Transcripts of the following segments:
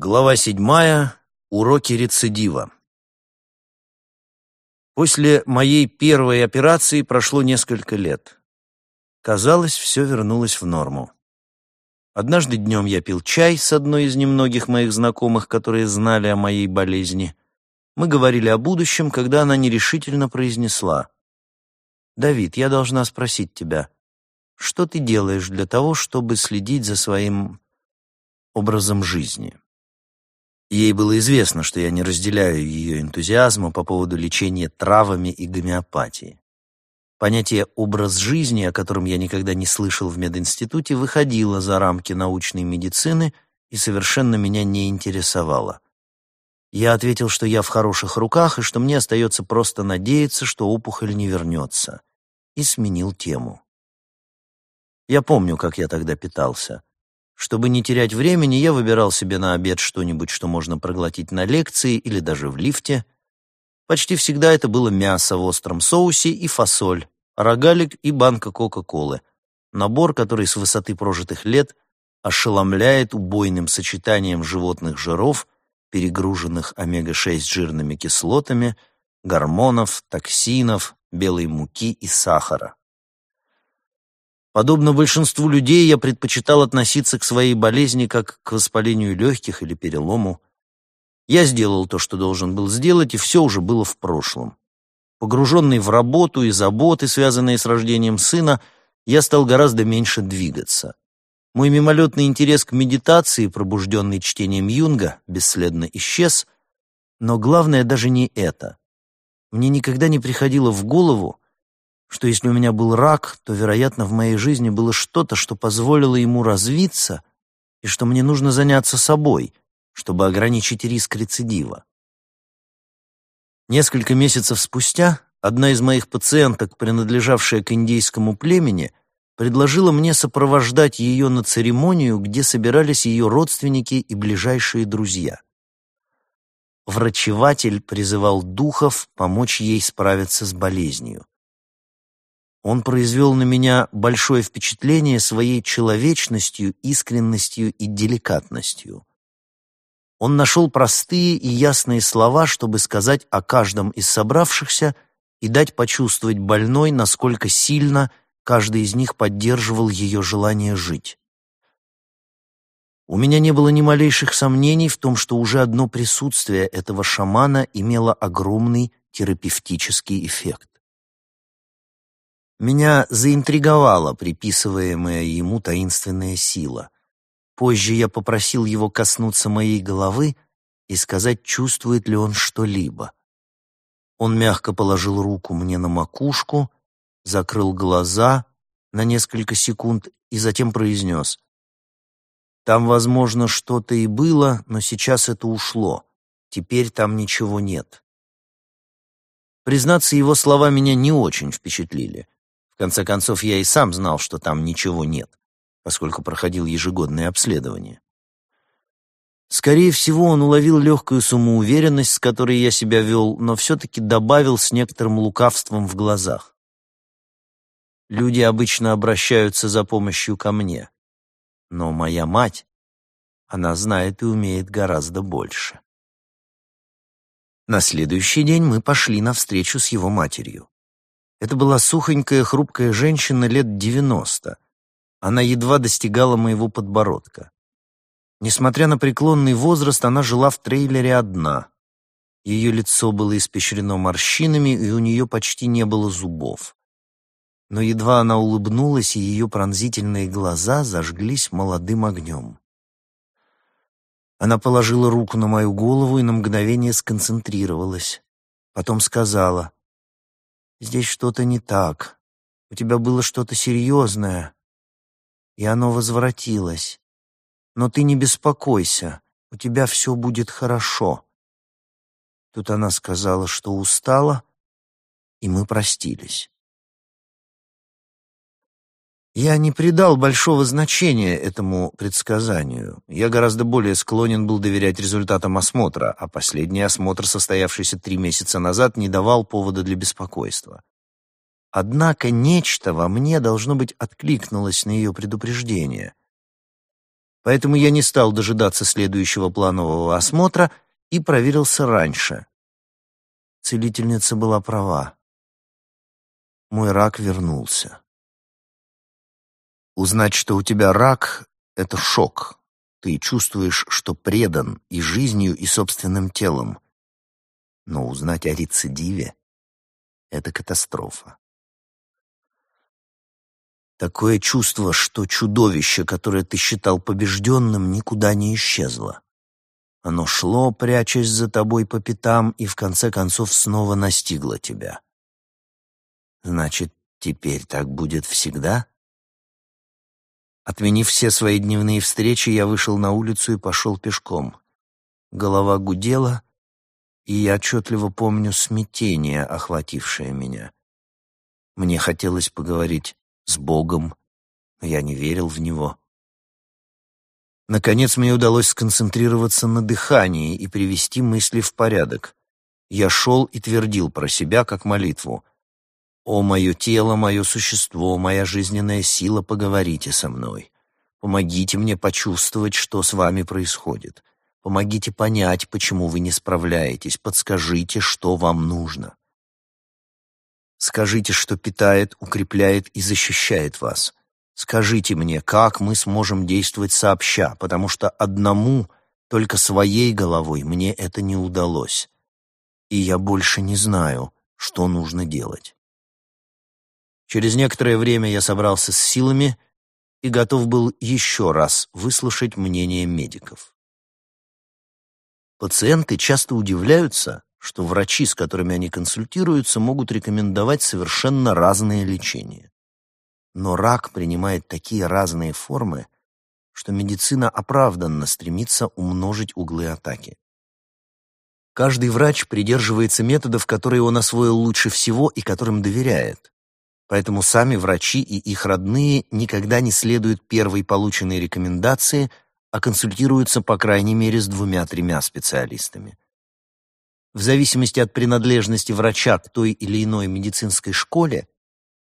Глава седьмая. Уроки рецидива. После моей первой операции прошло несколько лет. Казалось, все вернулось в норму. Однажды днем я пил чай с одной из немногих моих знакомых, которые знали о моей болезни. Мы говорили о будущем, когда она нерешительно произнесла. «Давид, я должна спросить тебя, что ты делаешь для того, чтобы следить за своим образом жизни?» Ей было известно, что я не разделяю ее энтузиазма по поводу лечения травами и гомеопатии. Понятие «образ жизни», о котором я никогда не слышал в мединституте, выходило за рамки научной медицины и совершенно меня не интересовало. Я ответил, что я в хороших руках и что мне остается просто надеяться, что опухоль не вернется, и сменил тему. Я помню, как я тогда питался. Чтобы не терять времени, я выбирал себе на обед что-нибудь, что можно проглотить на лекции или даже в лифте. Почти всегда это было мясо в остром соусе и фасоль, рогалик и банка Кока-Колы. Набор, который с высоты прожитых лет ошеломляет убойным сочетанием животных жиров, перегруженных омега-6 жирными кислотами, гормонов, токсинов, белой муки и сахара. Подобно большинству людей, я предпочитал относиться к своей болезни как к воспалению легких или перелому. Я сделал то, что должен был сделать, и все уже было в прошлом. Погруженный в работу и заботы, связанные с рождением сына, я стал гораздо меньше двигаться. Мой мимолетный интерес к медитации, пробужденный чтением Юнга, бесследно исчез, но главное даже не это. Мне никогда не приходило в голову, что если у меня был рак, то, вероятно, в моей жизни было что-то, что позволило ему развиться, и что мне нужно заняться собой, чтобы ограничить риск рецидива. Несколько месяцев спустя одна из моих пациенток, принадлежавшая к индейскому племени, предложила мне сопровождать ее на церемонию, где собирались ее родственники и ближайшие друзья. Врачеватель призывал духов помочь ей справиться с болезнью. Он произвел на меня большое впечатление своей человечностью, искренностью и деликатностью. Он нашел простые и ясные слова, чтобы сказать о каждом из собравшихся и дать почувствовать больной, насколько сильно каждый из них поддерживал ее желание жить. У меня не было ни малейших сомнений в том, что уже одно присутствие этого шамана имело огромный терапевтический эффект. Меня заинтриговала приписываемая ему таинственная сила. Позже я попросил его коснуться моей головы и сказать, чувствует ли он что-либо. Он мягко положил руку мне на макушку, закрыл глаза на несколько секунд и затем произнес. «Там, возможно, что-то и было, но сейчас это ушло. Теперь там ничего нет». Признаться, его слова меня не очень впечатлили. Конце концов, я и сам знал, что там ничего нет, поскольку проходил ежегодное обследование. Скорее всего, он уловил легкую самоуверенность, с которой я себя вел, но все-таки добавил с некоторым лукавством в глазах. Люди обычно обращаются за помощью ко мне. Но моя мать, она знает и умеет гораздо больше. На следующий день мы пошли на встречу с его матерью. Это была сухонькая, хрупкая женщина лет девяносто. Она едва достигала моего подбородка. Несмотря на преклонный возраст, она жила в трейлере одна. Ее лицо было испещрено морщинами, и у нее почти не было зубов. Но едва она улыбнулась, и ее пронзительные глаза зажглись молодым огнем. Она положила руку на мою голову и на мгновение сконцентрировалась. Потом сказала, Здесь что-то не так. У тебя было что-то серьезное, и оно возвратилось. Но ты не беспокойся, у тебя все будет хорошо. Тут она сказала, что устала, и мы простились. Я не придал большого значения этому предсказанию. Я гораздо более склонен был доверять результатам осмотра, а последний осмотр, состоявшийся три месяца назад, не давал повода для беспокойства. Однако нечто во мне, должно быть, откликнулось на ее предупреждение. Поэтому я не стал дожидаться следующего планового осмотра и проверился раньше. Целительница была права. Мой рак вернулся. Узнать, что у тебя рак — это шок. Ты чувствуешь, что предан и жизнью, и собственным телом. Но узнать о рецидиве — это катастрофа. Такое чувство, что чудовище, которое ты считал побежденным, никуда не исчезло. Оно шло, прячась за тобой по пятам, и в конце концов снова настигло тебя. Значит, теперь так будет всегда? Отменив все свои дневные встречи, я вышел на улицу и пошел пешком. Голова гудела, и я отчетливо помню смятение, охватившее меня. Мне хотелось поговорить с Богом, но я не верил в Него. Наконец мне удалось сконцентрироваться на дыхании и привести мысли в порядок. Я шел и твердил про себя, как молитву. «О, мое тело, мое существо, моя жизненная сила, поговорите со мной. Помогите мне почувствовать, что с вами происходит. Помогите понять, почему вы не справляетесь. Подскажите, что вам нужно. Скажите, что питает, укрепляет и защищает вас. Скажите мне, как мы сможем действовать сообща, потому что одному, только своей головой, мне это не удалось. И я больше не знаю, что нужно делать. Через некоторое время я собрался с силами и готов был еще раз выслушать мнение медиков. Пациенты часто удивляются, что врачи, с которыми они консультируются, могут рекомендовать совершенно разные лечения. Но рак принимает такие разные формы, что медицина оправданно стремится умножить углы атаки. Каждый врач придерживается методов, которые он освоил лучше всего и которым доверяет. Поэтому сами врачи и их родные никогда не следуют первой полученной рекомендации, а консультируются по крайней мере с двумя-тремя специалистами. В зависимости от принадлежности врача к той или иной медицинской школе,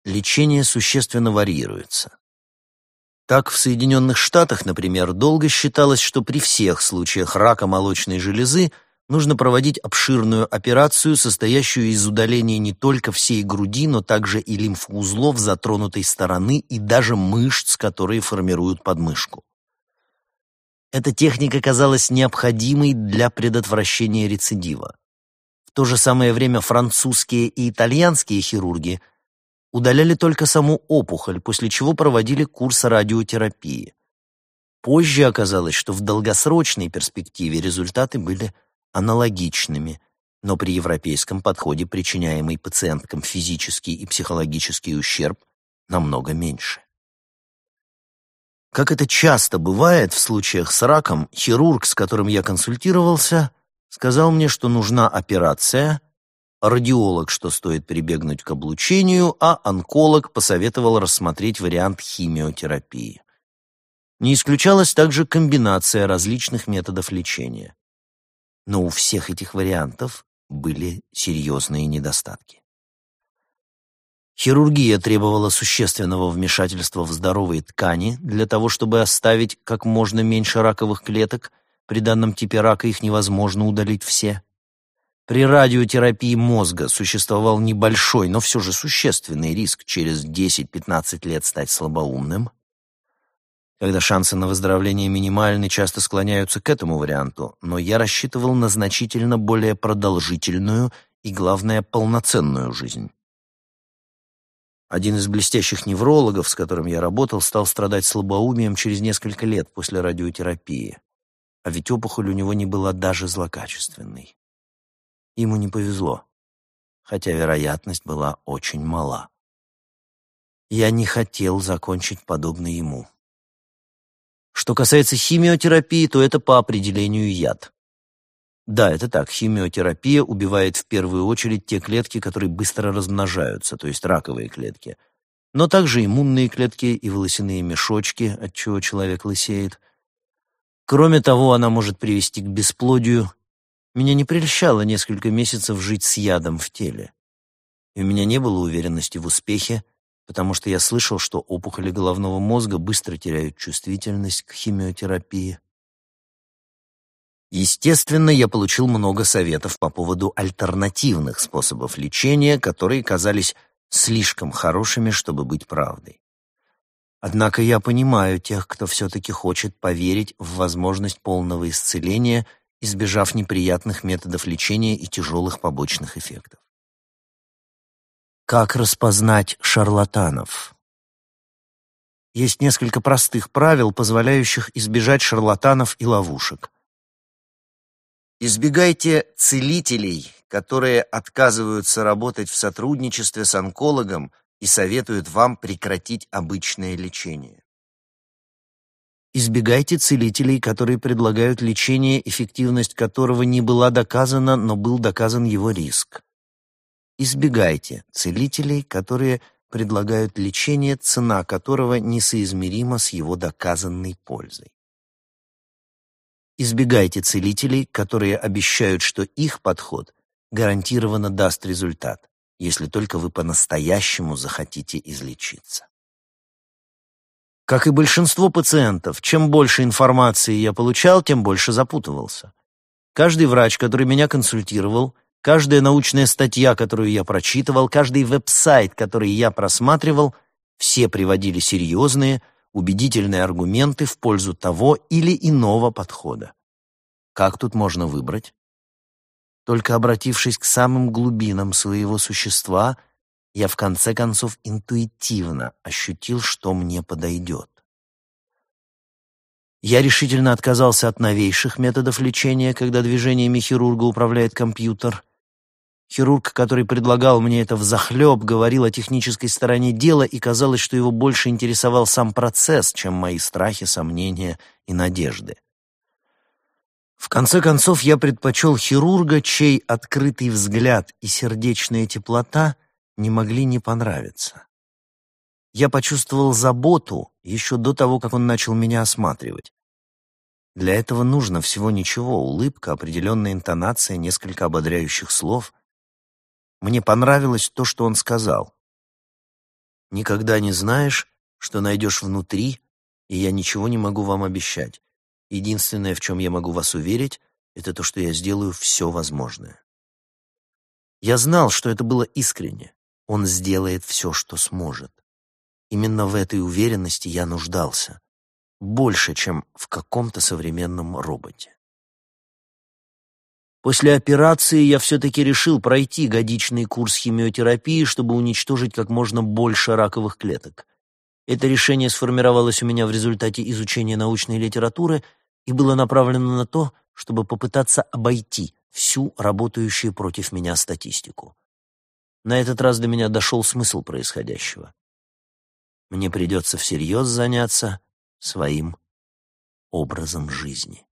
лечение существенно варьируется. Так, в Соединенных Штатах, например, долго считалось, что при всех случаях рака молочной железы нужно проводить обширную операцию, состоящую из удаления не только всей груди, но также и лимфоузлов затронутой стороны и даже мышц, которые формируют подмышку. Эта техника казалась необходимой для предотвращения рецидива то же самое время французские и итальянские хирурги удаляли только саму опухоль, после чего проводили курс радиотерапии. Позже оказалось, что в долгосрочной перспективе результаты были аналогичными, но при европейском подходе причиняемый пациенткам физический и психологический ущерб намного меньше. Как это часто бывает в случаях с раком, хирург, с которым я консультировался, сказал мне, что нужна операция, радиолог, что стоит прибегнуть к облучению, а онколог посоветовал рассмотреть вариант химиотерапии. Не исключалась также комбинация различных методов лечения. Но у всех этих вариантов были серьезные недостатки. Хирургия требовала существенного вмешательства в здоровые ткани для того, чтобы оставить как можно меньше раковых клеток – при данном типе рака их невозможно удалить все. При радиотерапии мозга существовал небольшой, но все же существенный риск через 10-15 лет стать слабоумным. Когда шансы на выздоровление минимальны, часто склоняются к этому варианту, но я рассчитывал на значительно более продолжительную и, главное, полноценную жизнь. Один из блестящих неврологов, с которым я работал, стал страдать слабоумием через несколько лет после радиотерапии а ведь опухоль у него не была даже злокачественной. Ему не повезло, хотя вероятность была очень мала. Я не хотел закончить подобно ему. Что касается химиотерапии, то это по определению яд. Да, это так, химиотерапия убивает в первую очередь те клетки, которые быстро размножаются, то есть раковые клетки, но также иммунные клетки и волосяные мешочки, от чего человек лысеет, Кроме того, она может привести к бесплодию. Меня не прельщало несколько месяцев жить с ядом в теле. И у меня не было уверенности в успехе, потому что я слышал, что опухоли головного мозга быстро теряют чувствительность к химиотерапии. Естественно, я получил много советов по поводу альтернативных способов лечения, которые казались слишком хорошими, чтобы быть правдой. Однако я понимаю тех, кто все-таки хочет поверить в возможность полного исцеления, избежав неприятных методов лечения и тяжелых побочных эффектов. Как распознать шарлатанов? Есть несколько простых правил, позволяющих избежать шарлатанов и ловушек. Избегайте целителей, которые отказываются работать в сотрудничестве с онкологом и советуют вам прекратить обычное лечение. Избегайте целителей, которые предлагают лечение, эффективность которого не была доказана, но был доказан его риск. Избегайте целителей, которые предлагают лечение, цена которого несоизмерима с его доказанной пользой. Избегайте целителей, которые обещают, что их подход гарантированно даст результат, если только вы по-настоящему захотите излечиться. Как и большинство пациентов, чем больше информации я получал, тем больше запутывался. Каждый врач, который меня консультировал, каждая научная статья, которую я прочитывал, каждый веб-сайт, который я просматривал, все приводили серьезные, убедительные аргументы в пользу того или иного подхода. Как тут можно выбрать? Только обратившись к самым глубинам своего существа, я в конце концов интуитивно ощутил, что мне подойдет. Я решительно отказался от новейших методов лечения, когда движениями хирурга управляет компьютер. Хирург, который предлагал мне это взахлеб, говорил о технической стороне дела, и казалось, что его больше интересовал сам процесс, чем мои страхи, сомнения и надежды. В конце концов, я предпочел хирурга, чей открытый взгляд и сердечная теплота не могли не понравиться. Я почувствовал заботу еще до того, как он начал меня осматривать. Для этого нужно всего ничего — улыбка, определенная интонация, несколько ободряющих слов — мне понравилось то, что он сказал. «Никогда не знаешь, что найдешь внутри, и я ничего не могу вам обещать. Единственное, в чем я могу вас уверить, это то, что я сделаю все возможное». Я знал, что это было искренне. Он сделает все, что сможет. Именно в этой уверенности я нуждался. Больше, чем в каком-то современном роботе. После операции я все-таки решил пройти годичный курс химиотерапии, чтобы уничтожить как можно больше раковых клеток. Это решение сформировалось у меня в результате изучения научной литературы и было направлено на то, чтобы попытаться обойти всю работающую против меня статистику. На этот раз до меня дошел смысл происходящего. Мне придется всерьез заняться своим образом жизни.